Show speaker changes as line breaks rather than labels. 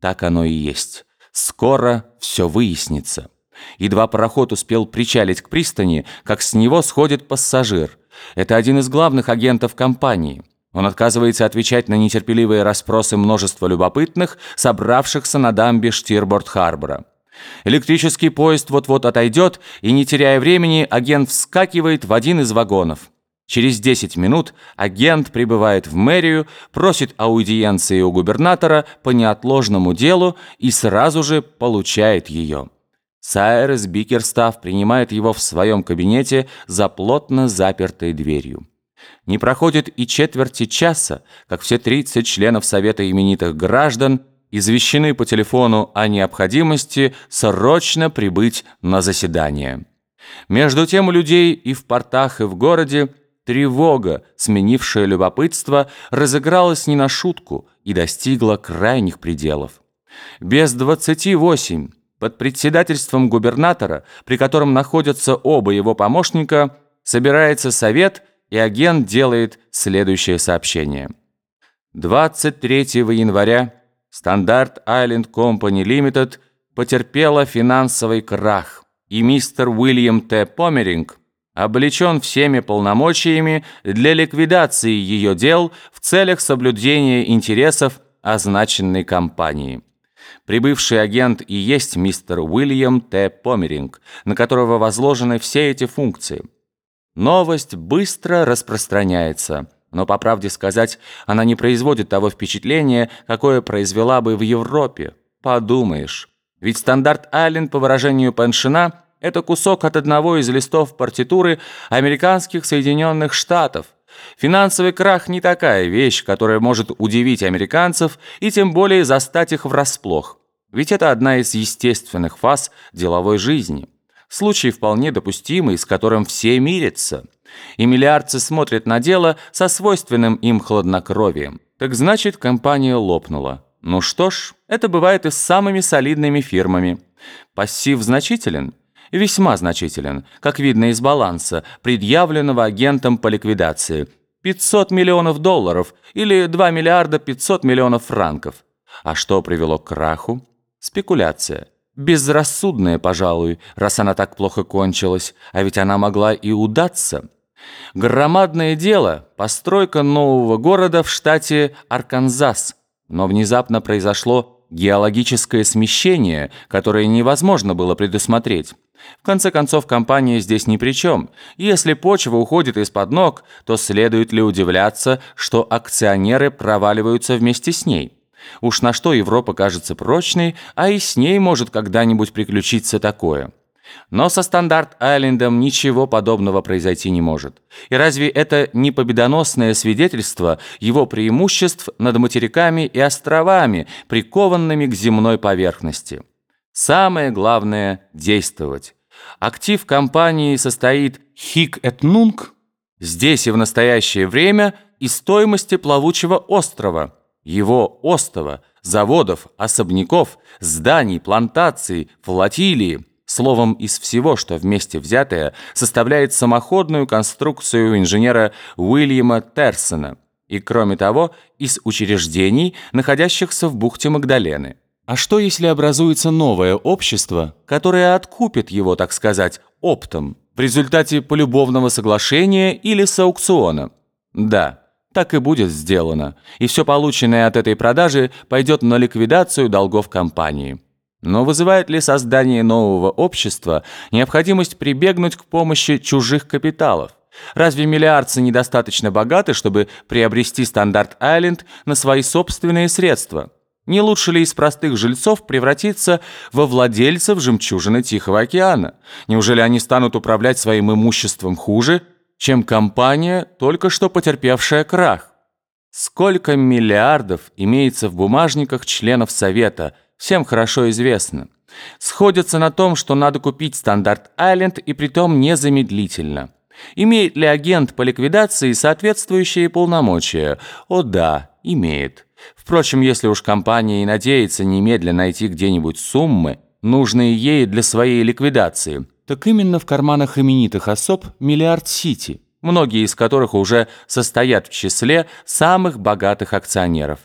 Так оно и есть. Скоро все выяснится. Едва пароход успел причалить к пристани, как с него сходит пассажир. Это один из главных агентов компании. Он отказывается отвечать на нетерпеливые расспросы множества любопытных, собравшихся на дамбе Штирборд-Харбора. Электрический поезд вот-вот отойдет, и, не теряя времени, агент вскакивает в один из вагонов. Через 10 минут агент прибывает в мэрию, просит аудиенции у губернатора по неотложному делу и сразу же получает ее. Сайрес Бикерстав принимает его в своем кабинете за плотно запертой дверью. Не проходит и четверти часа, как все 30 членов Совета именитых граждан извещены по телефону о необходимости срочно прибыть на заседание. Между тем у людей и в портах, и в городе тревога, сменившая любопытство, разыгралась не на шутку и достигла крайних пределов. Без 28 под председательством губернатора, при котором находятся оба его помощника, собирается совет, и агент делает следующее сообщение. 23 января Стандарт Айленд Компани Лимитед потерпела финансовый крах, и мистер Уильям Т. Померинг облечен всеми полномочиями для ликвидации ее дел в целях соблюдения интересов означенной компании. Прибывший агент и есть мистер Уильям Т. Померинг, на которого возложены все эти функции. Новость быстро распространяется – но, по правде сказать, она не производит того впечатления, какое произвела бы в Европе. Подумаешь. Ведь стандарт Аллен, по выражению Пеншина, это кусок от одного из листов партитуры американских Соединенных Штатов. Финансовый крах не такая вещь, которая может удивить американцев и тем более застать их врасплох. Ведь это одна из естественных фаз деловой жизни. Случай вполне допустимый, с которым все мирятся. И миллиардцы смотрят на дело со свойственным им хладнокровием. Так значит, компания лопнула. Ну что ж, это бывает и с самыми солидными фирмами. Пассив значителен? Весьма значителен, как видно из баланса, предъявленного агентом по ликвидации. 500 миллионов долларов или 2 миллиарда 500 миллионов франков. А что привело к краху? Спекуляция. Безрассудная, пожалуй, раз она так плохо кончилась, а ведь она могла и удаться. Громадное дело – постройка нового города в штате Арканзас. Но внезапно произошло геологическое смещение, которое невозможно было предусмотреть. В конце концов, компания здесь ни при чем. Если почва уходит из-под ног, то следует ли удивляться, что акционеры проваливаются вместе с ней? Уж на что Европа кажется прочной, а и с ней может когда-нибудь приключиться такое. Но со Стандарт-Айлендом ничего подобного произойти не может. И разве это не победоносное свидетельство его преимуществ над материками и островами, прикованными к земной поверхности? Самое главное – действовать. Актив компании состоит хик et nunc, здесь и в настоящее время, из стоимости плавучего острова – его остова, заводов, особняков, зданий, плантаций, флотилии, словом, из всего, что вместе взятое, составляет самоходную конструкцию инженера Уильяма Терсона и, кроме того, из учреждений, находящихся в бухте Магдалены. А что, если образуется новое общество, которое откупит его, так сказать, оптом, в результате полюбовного соглашения или с аукциона? Да, так и будет сделано, и все полученное от этой продажи пойдет на ликвидацию долгов компании. Но вызывает ли создание нового общества необходимость прибегнуть к помощи чужих капиталов? Разве миллиардцы недостаточно богаты, чтобы приобрести стандарт Айленд на свои собственные средства? Не лучше ли из простых жильцов превратиться во владельцев жемчужины Тихого океана? Неужели они станут управлять своим имуществом хуже, чем компания, только что потерпевшая крах. Сколько миллиардов имеется в бумажниках членов Совета, всем хорошо известно. Сходятся на том, что надо купить стандарт Айленд и притом незамедлительно. Имеет ли агент по ликвидации соответствующие полномочия? О да, имеет. Впрочем, если уж компания и надеется немедленно найти где-нибудь суммы, нужные ей для своей ликвидации – так именно в карманах именитых особ Миллиард Сити, многие из которых уже состоят в числе самых богатых акционеров.